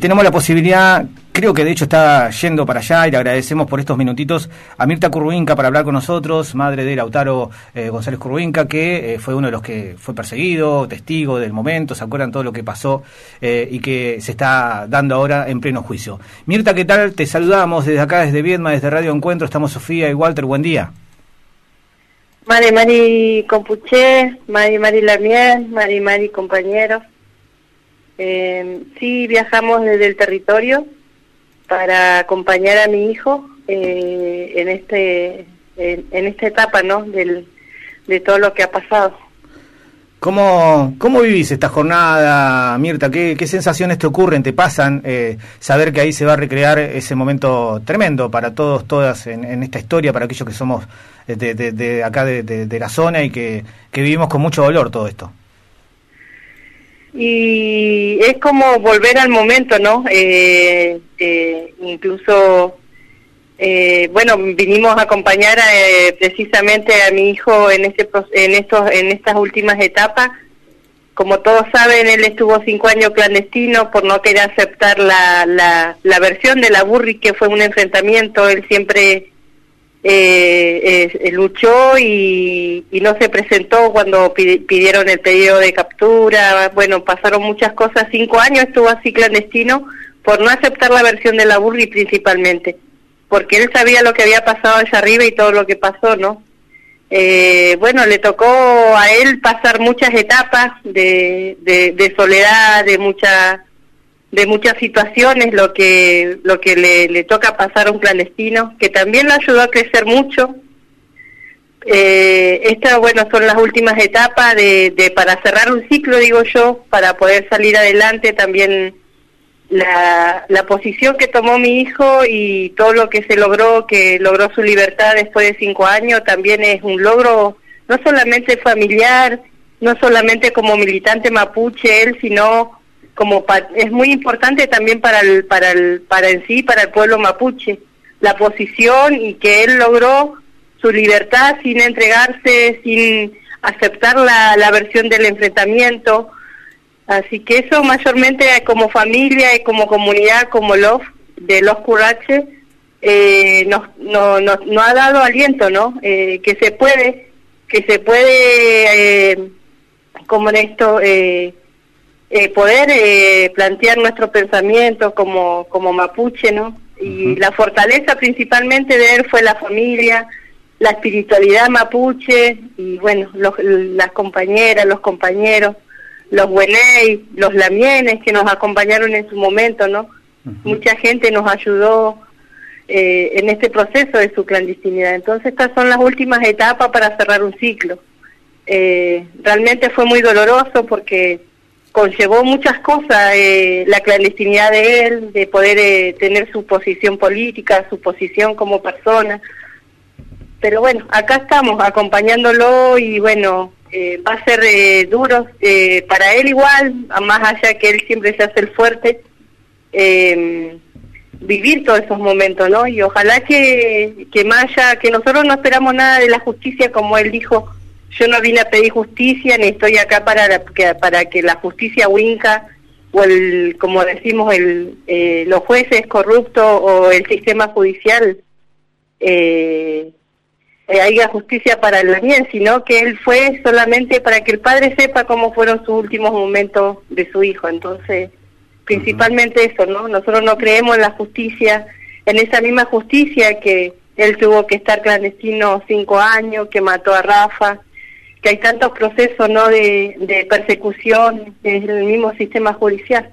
Tenemos la posibilidad, creo que de hecho está yendo para allá y le agradecemos por estos minutitos a Mirta Curruinca para hablar con nosotros, madre de Lautaro eh, González Curruinca, que eh, fue uno de los que fue perseguido, testigo del momento, se acuerdan todo lo que pasó eh, y que se está dando ahora en pleno juicio. Mirta, ¿qué tal? Te saludamos desde acá, desde Viedma, desde Radio Encuentro, estamos Sofía y Walter, buen día. Mari Mari Compuché, Mari Mari Lamiel, Mari Mari compañeros. Eh, sí, viajamos desde el territorio para acompañar a mi hijo eh, en este en, esta etapa, ¿no? Del, de todo lo que ha pasado. ¿Cómo, ¿Cómo vivís esta jornada, Mirta? ¿Qué, qué sensaciones te ocurren, te pasan? Eh, saber que ahí se va a recrear ese momento tremendo para todos, todas en, esta historia, para aquellos que somos de, de, acá de, de, la zona y que, que vivimos con mucho dolor todo esto y es como volver al momento, ¿no? Eh, eh, incluso, eh, bueno, vinimos a acompañar precisamente a mi hijo en este en estos en estas últimas etapas. Como todos saben, él estuvo cinco años clandestino por no querer aceptar la, la, la versión de la Burri, que fue un enfrentamiento. Él siempre eh, eh, luchó y, no se presentó cuando pidieron el pedido de captura. Bueno, pasaron muchas cosas. Cinco años estuvo así clandestino por no aceptar la versión de la Burri principalmente, porque él sabía lo que había pasado allá arriba y todo lo que pasó, ¿no? Eh, bueno, le tocó a él pasar muchas etapas de, de soledad, de mucha de muchas situaciones lo que lo que le, toca pasar a un clandestino que también le ayudó a crecer mucho. Eh, estas bueno son las últimas etapas de, de para cerrar un ciclo digo yo para poder salir adelante también la, la posición que tomó mi hijo y todo lo que se logró que logró su libertad después de cinco años también es un logro no solamente familiar no solamente como militante mapuche él sino como es muy importante también para el para el para en sí para el pueblo mapuche la posición y que él logró su libertad sin entregarse sin aceptar la, la versión del enfrentamiento. Así que eso mayormente como familia y como comunidad como los de los curaches eh, nos, no, no, no, ha dado aliento no eh, que se puede que se puede eh, como en esto eh, eh, poder eh, plantear nuestros pensamientos como, como mapuche, ¿no? Y la fortaleza principalmente de él fue la familia, la espiritualidad mapuche y bueno, las compañeras, los compañeros, los buenei, los lamienes que nos acompañaron en su momento, ¿no? Mucha gente nos ayudó eh, en este proceso de su clandestinidad. Entonces estas son las últimas etapas para cerrar un ciclo. Eh, realmente fue muy doloroso porque conllevó muchas cosas, eh, la clandestinidad de él, de poder eh, tener su posición política, su posición como persona. Pero bueno, acá estamos acompañándolo y bueno, eh, va a ser duro para él igual, más allá que él siempre se hace el fuerte, em, vivir todos esos momentos, ¿no? Y ojalá que, que más allá, que nosotros no esperamos nada de la justicia, como él dijo, yo no vine a pedir justicia ni estoy acá para que, para que la justicia winca o el como decimos el eh, los jueces corruptos o el sistema judicial eh, eh, haya justicia para el bien sino que él fue solamente para que el padre sepa cómo fueron sus últimos momentos de su hijo. Entonces principalmente eso no nosotros no creemos en la justicia en esa misma justicia que él tuvo que estar clandestino cinco años que mató a Rafa que hay tantos procesos no de, persecución en el mismo sistema judicial.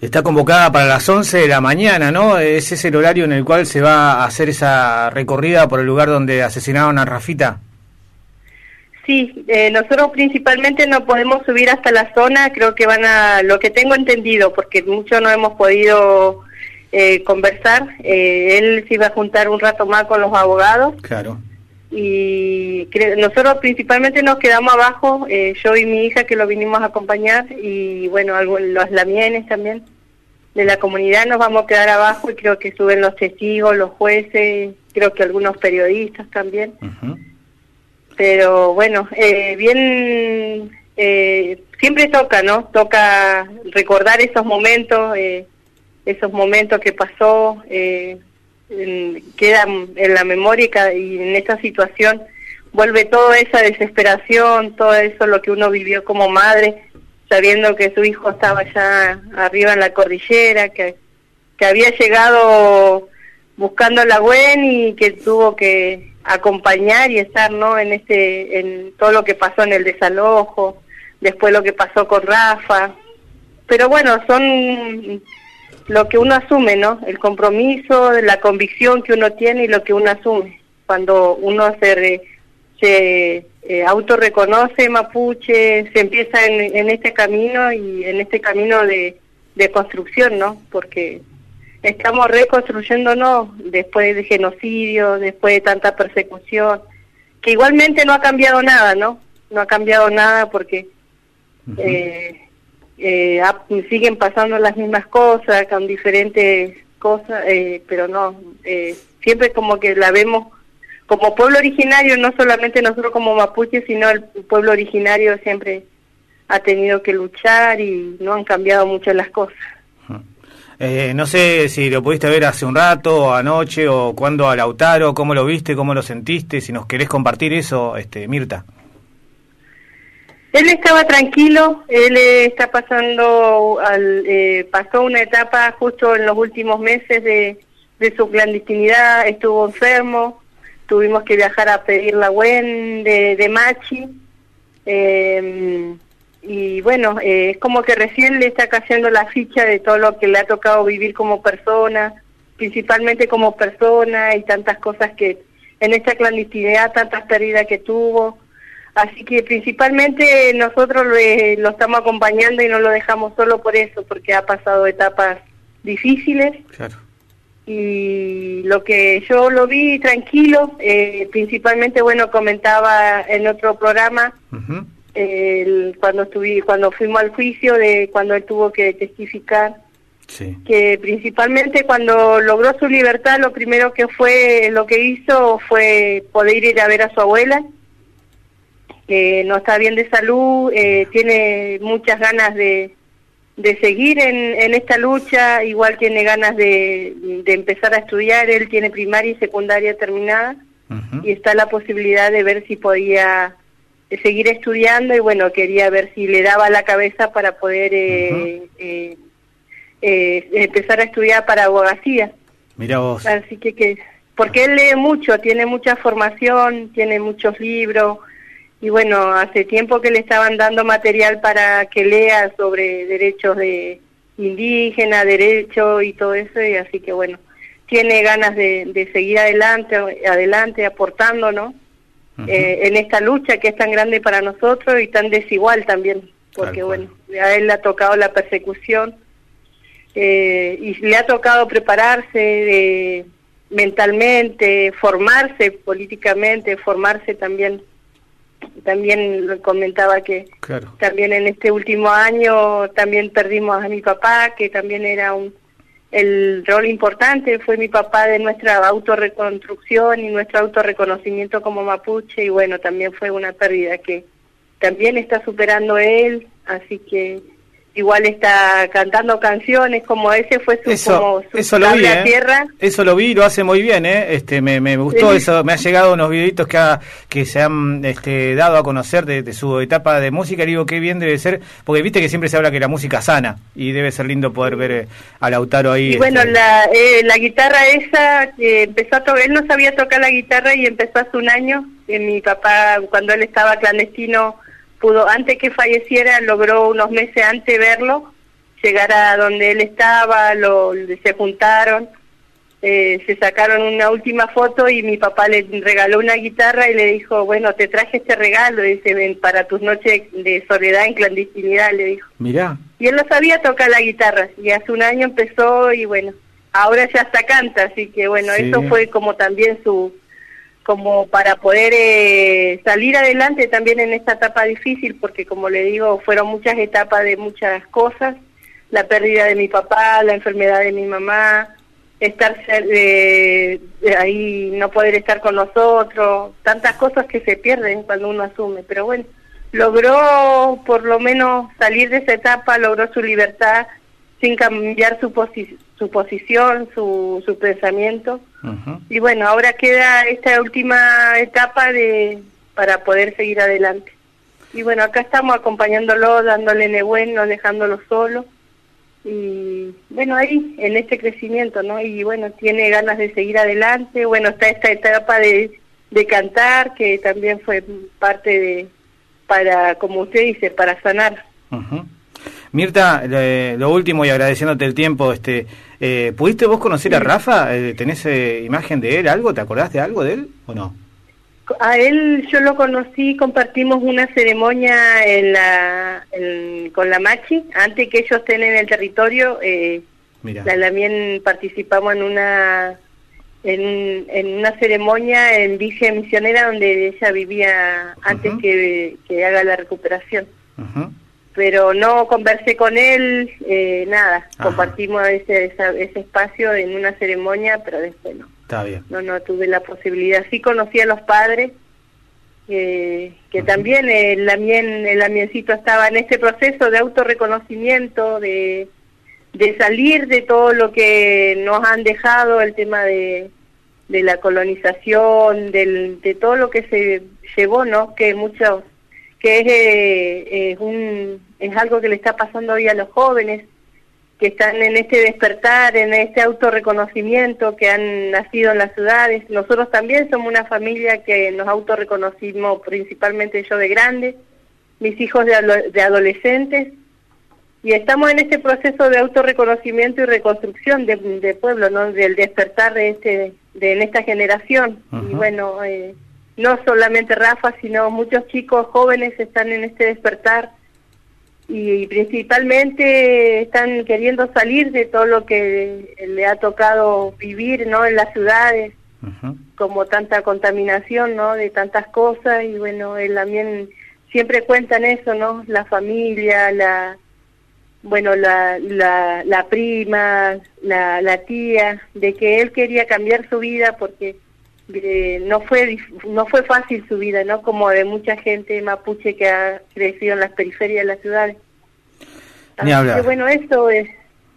Está convocada para las 11 de la mañana, ¿no? Ese es el horario en el cual se va a hacer esa recorrida por el lugar donde asesinaron a Rafita. Sí, eh, nosotros principalmente no podemos subir hasta la zona, creo que van a, lo que tengo entendido, porque mucho no hemos podido eh, conversar, eh, él se iba a juntar un rato más con los abogados. Claro y nosotros principalmente nos quedamos abajo, eh, yo y mi hija que lo vinimos a acompañar y bueno, los lamienes también de la comunidad nos vamos a quedar abajo y creo que suben los testigos, los jueces, creo que algunos periodistas también. Pero bueno, eh, bien, eh, siempre toca, ¿no? Toca recordar esos momentos, eh, esos momentos que pasó, quedan en la memoria y, en esta situación vuelve toda esa desesperación, todo eso lo que uno vivió como madre, sabiendo que su hijo estaba ya arriba en la cordillera, que, que había llegado buscando a la Gwen y que tuvo que acompañar y estar no en este en todo lo que pasó en el desalojo después lo que pasó con Rafa. Pero bueno son lo que uno asume no el compromiso la convicción que uno tiene y lo que uno asume. Cuando uno se se eh, autorreconoce mapuche se empieza en, en este camino y en este camino de, de construcción no porque estamos reconstruyéndonos después de genocidio, después de tanta persecución, que igualmente no ha cambiado nada, ¿no? No ha cambiado nada porque eh, eh, siguen pasando las mismas cosas, con diferentes cosas, eh, pero no, siempre como que la vemos como pueblo originario, no solamente nosotros como mapuche, sino el pueblo originario siempre ha tenido que luchar y no han cambiado mucho las cosas. Eh, no sé si lo pudiste ver hace un rato, o anoche, o cuando a Lautaro, cómo lo viste, cómo lo sentiste, si nos querés compartir eso, este, Mirta. Él estaba tranquilo, él está pasando, al, eh, pasó una etapa justo en los últimos meses de, su clandestinidad, estuvo enfermo, tuvimos que viajar a pedir la WEN de, de Machi. Eh, y bueno, eh, es como que recién le está cayendo la ficha de todo lo que le ha tocado vivir como persona, principalmente como persona y tantas cosas que en esta clandestinidad, tantas pérdidas que tuvo. Así que principalmente nosotros lo, lo estamos acompañando y no lo dejamos solo por eso, porque ha pasado etapas difíciles. Claro. Y lo que yo lo vi tranquilo, eh, principalmente, bueno, comentaba en otro programa, el, cuando estuve, cuando fuimos al juicio de cuando él tuvo que testificar que principalmente cuando logró su libertad lo primero que fue lo que hizo fue poder ir a ver a su abuela que no está bien de salud eh, tiene muchas ganas de, de seguir en, en esta lucha igual tiene ganas de, de empezar a estudiar él tiene primaria y secundaria terminada y está la posibilidad de ver si podía seguir estudiando y bueno, quería ver si le daba la cabeza para poder eh, eh, eh, empezar a estudiar para abogacía. Mira vos. Así que, que, porque él lee mucho, tiene mucha formación, tiene muchos libros y bueno, hace tiempo que le estaban dando material para que lea sobre derechos de indígena, derecho y todo eso y así que bueno, tiene ganas de, de seguir adelante, adelante aportando, ¿no? Eh, en esta lucha que es tan grande para nosotros y tan desigual también, porque bueno, a él le ha tocado la persecución eh, y le ha tocado prepararse mentalmente, formarse políticamente, formarse también. También comentaba que también en este último año también perdimos a mi papá, que también era un el rol importante fue mi papá de nuestra autorreconstrucción y nuestro autorreconocimiento como mapuche y bueno, también fue una pérdida que también está superando él, así que igual está cantando canciones como ese fue su, eso, como eso lo vi, ¿eh? tierra. Eso lo vi, lo hace muy bien, ¿eh? Este, me, me gustó eso, me ha llegado unos videitos que, que se han este, dado a conocer de, su etapa de música y digo qué bien debe ser, porque viste que siempre se habla que la música sana y debe ser lindo poder ver eh, a Lautaro ahí. Y bueno, este, la, eh, la guitarra esa, que empezó a tocar, él no sabía tocar la guitarra y empezó hace un año, mi papá cuando él estaba clandestino pudo, antes que falleciera, logró unos meses antes verlo, llegar a donde él estaba, lo, se juntaron, eh, se sacaron una última foto y mi papá le regaló una guitarra y le dijo, bueno, te traje este regalo, dice, ven, para tus noches de soledad en clandestinidad, le dijo. Mirá. Y él no sabía tocar la guitarra y hace un año empezó y bueno, ahora ya hasta canta, así que bueno, eso fue como también su como para poder eh, salir adelante también en esta etapa difícil, porque como le digo, fueron muchas etapas de muchas cosas, la pérdida de mi papá, la enfermedad de mi mamá, estar eh, ahí, no poder estar con nosotros, tantas cosas que se pierden cuando uno asume, pero bueno, logró por lo menos salir de esa etapa, logró su libertad sin cambiar su, su posición, su, su pensamiento. Y bueno, ahora queda esta última etapa de para poder seguir adelante. Y bueno, acá estamos acompañándolo, dándole nebuen, no dejándolo solo. Y bueno, ahí, en este crecimiento, ¿no? Y bueno, tiene ganas de seguir adelante. Bueno, está esta etapa de, de cantar, que también fue parte de, para, como usted dice, para sanar. Mirta, lo último y agradeciéndote el tiempo, este, eh, ¿pudiste vos conocer a Rafa? Eh, ¿Tenés eh, imagen de él, algo? ¿Te acordás de algo de él o no? A él yo lo conocí, compartimos una ceremonia en la, con la Machi, antes que ellos estén en el territorio, eh, la, también participamos en una en, en una ceremonia en Villa Misionera donde ella vivía antes que, que, haga la recuperación. Pero no conversé con él, eh, nada, compartimos ese, ese espacio en una ceremonia, pero después no. Está bien. No, no tuve la posibilidad. Sí conocí a los padres, eh, que también el, amien, el amiencito estaba en este proceso de autorreconocimiento, de, de salir de todo lo que nos han dejado, el tema de, de la colonización, del, de todo lo que se llevó, ¿no? Que muchos, que es, eh, es, un, es algo que le está pasando hoy a los jóvenes, que están en este despertar, en este autorreconocimiento, que han nacido en las ciudades. Nosotros también somos una familia que nos autorreconocimos, principalmente yo de grande, mis hijos de, de adolescentes, y estamos en este proceso de autorreconocimiento y reconstrucción de, pueblo, ¿no? Del despertar de este, de en esta generación. Y bueno, eh, no solamente Rafa, sino muchos chicos jóvenes están en este despertar y principalmente están queriendo salir de todo lo que le ha tocado vivir, ¿no? En las ciudades, como tanta contaminación, ¿no? De tantas cosas y bueno, él también siempre cuentan eso, ¿no? La familia, la bueno, la, la, la prima, la, la tía, de que él quería cambiar su vida porque eh, no fue no fue fácil su vida, ¿no? Como de mucha gente mapuche que ha crecido en las periferias de las ciudades. Ni hablar. bueno, eso es...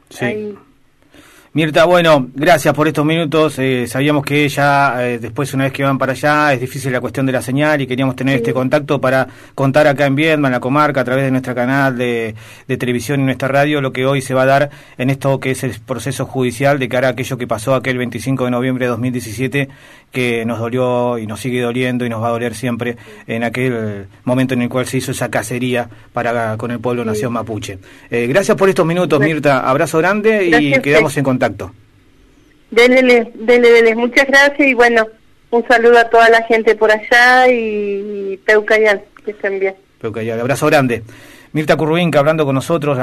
Sí. Mirta, bueno, gracias por estos minutos. Eh, sabíamos que ella, eh, después una vez que van para allá, es difícil la cuestión de la señal y queríamos tener este contacto para contar acá en Viedma, en la comarca, a través de nuestro canal de, televisión y nuestra radio, lo que hoy se va a dar en esto que es el proceso judicial de cara a aquello que pasó aquel 25 de noviembre de 2017, que nos dolió y nos sigue doliendo y nos va a doler siempre en aquel momento en el cual se hizo esa cacería para con el pueblo nación mapuche. Eh, gracias por estos minutos, Mirta. Abrazo grande y quedamos en contacto contacto. Dele, dele, dele. Muchas gracias y bueno, un saludo a toda la gente por allá y Peucayal, que estén bien. Peucayal, abrazo grande. Mirta Curruinca hablando con nosotros,